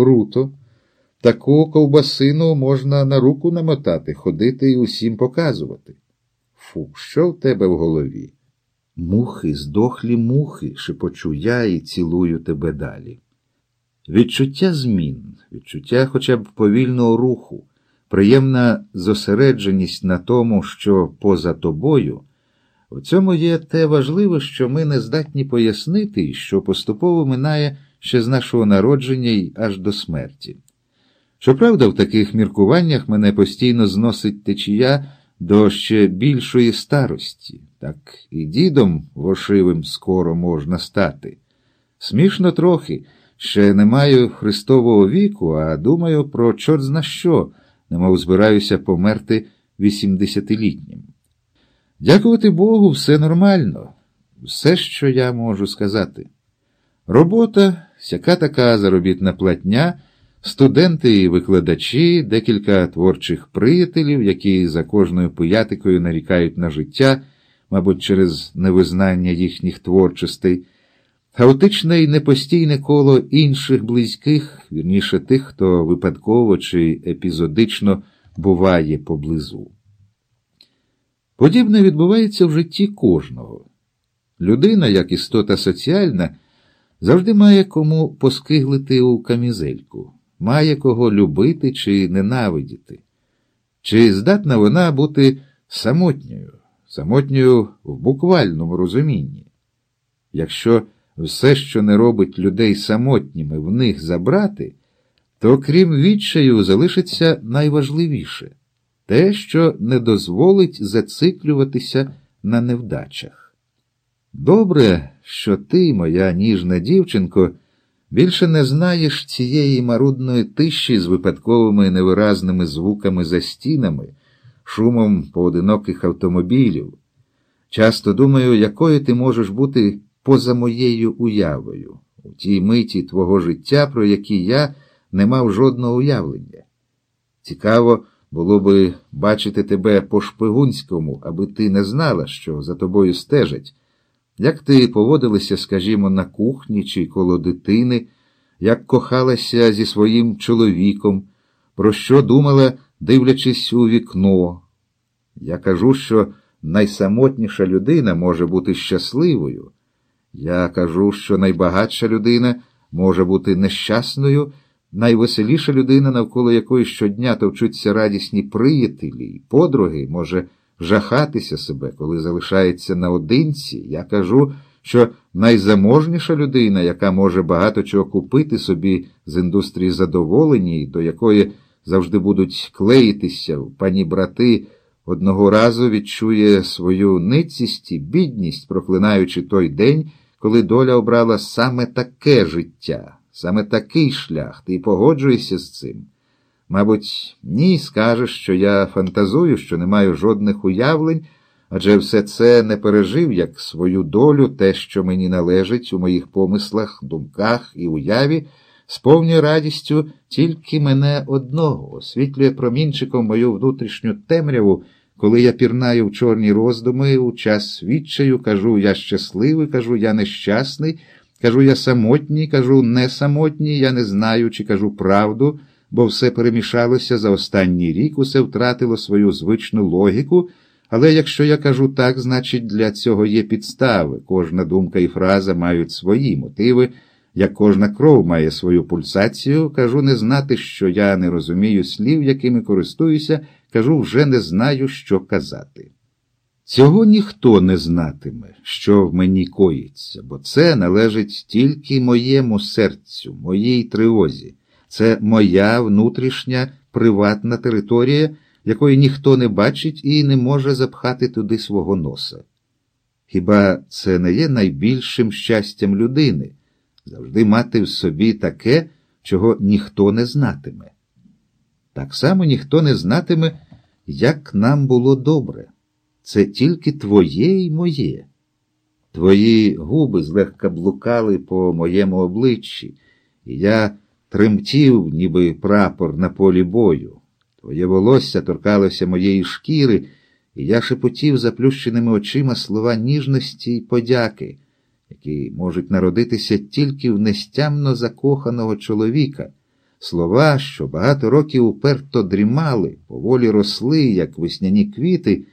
Круто. Таку ковбасину можна на руку намотати, ходити і усім показувати. Фу, що в тебе в голові? Мухи, здохлі мухи, шепочу я і цілую тебе далі. Відчуття змін, відчуття хоча б повільного руху, приємна зосередженість на тому, що поза тобою. В цьому є те важливе, що ми не здатні пояснити що поступово минає ще з нашого народження й аж до смерті. Щоправда, в таких міркуваннях мене постійно зносить течія до ще більшої старості, так і дідом вошивим скоро можна стати. Смішно трохи, ще не маю Христового віку, а думаю про чорт зна що, немов збираюся померти вісімдесятилітнім. Дякувати Богу, все нормально, все, що я можу сказати. Робота, сяка така заробітна платня, студенти і викладачі, декілька творчих приятелів, які за кожною пиятикою нарікають на життя, мабуть, через невизнання їхніх творчостей, хаотичне і непостійне коло інших близьких, вірніше тих, хто випадково чи епізодично буває поблизу. Подібне відбувається в житті кожного. Людина, як істота соціальна, завжди має кому поскиглити у камізельку, має кого любити чи ненавидіти. Чи здатна вона бути самотньою, самотньою в буквальному розумінні? Якщо все, що не робить людей самотніми, в них забрати, то крім відчаю залишиться найважливіше те, що не дозволить зациклюватися на невдачах. Добре, що ти, моя ніжна дівчинко, більше не знаєш цієї марудної тиші з випадковими невиразними звуками за стінами, шумом поодиноких автомобілів. Часто думаю, якою ти можеш бути поза моєю уявою, у тій миті твого життя, про які я не мав жодного уявлення. Цікаво, було би бачити тебе по шпигунському, аби ти не знала, що за тобою стежать. Як ти поводилася, скажімо, на кухні чи коло дитини, як кохалася зі своїм чоловіком, про що думала, дивлячись у вікно? Я кажу, що найсамотніша людина може бути щасливою. Я кажу, що найбагатша людина може бути нещасною. Найвеселіша людина, навколо якої щодня товчуться радісні приятелі і подруги, може жахатися себе, коли залишається наодинці. Я кажу, що найзаможніша людина, яка може багато чого купити собі з індустрії задоволення, до якої завжди будуть клеїтися пані брати, одного разу відчує свою ницість і бідність, проклинаючи той день, коли доля обрала саме таке життя. Саме такий шлях, ти погоджуєшся з цим. Мабуть, ні, скажеш, що я фантазую, що не маю жодних уявлень, адже все це не пережив як свою долю, те, що мені належить у моїх помислах, думках і уяві, сповнює радістю тільки мене одного, освітлює промінчиком мою внутрішню темряву, коли я пірнаю в чорні роздуми у час відчаю, кажу я щасливий, кажу я нещасний. Кажу я самотній, кажу не самотній, я не знаю, чи кажу правду, бо все перемішалося за останній рік, усе втратило свою звичну логіку. Але якщо я кажу так, значить для цього є підстави. Кожна думка і фраза мають свої мотиви, як кожна кров має свою пульсацію, кажу не знати, що я не розумію слів, якими користуюся, кажу вже не знаю, що казати. Цього ніхто не знатиме, що в мені коїться, бо це належить тільки моєму серцю, моїй тривозі. Це моя внутрішня приватна територія, якої ніхто не бачить і не може запхати туди свого носа. Хіба це не є найбільшим щастям людини завжди мати в собі таке, чого ніхто не знатиме? Так само ніхто не знатиме, як нам було добре це тільки твоє і моє. Твої губи злегка блукали по моєму обличчі, і я тремтів, ніби прапор на полі бою. Твоє волосся торкалося моєї шкіри, і я шепотів заплющеними очима слова ніжності й подяки, які можуть народитися тільки в нестямно закоханого чоловіка, Слова, що багато років уперто дрімали, поволі росли, як весняні квіти.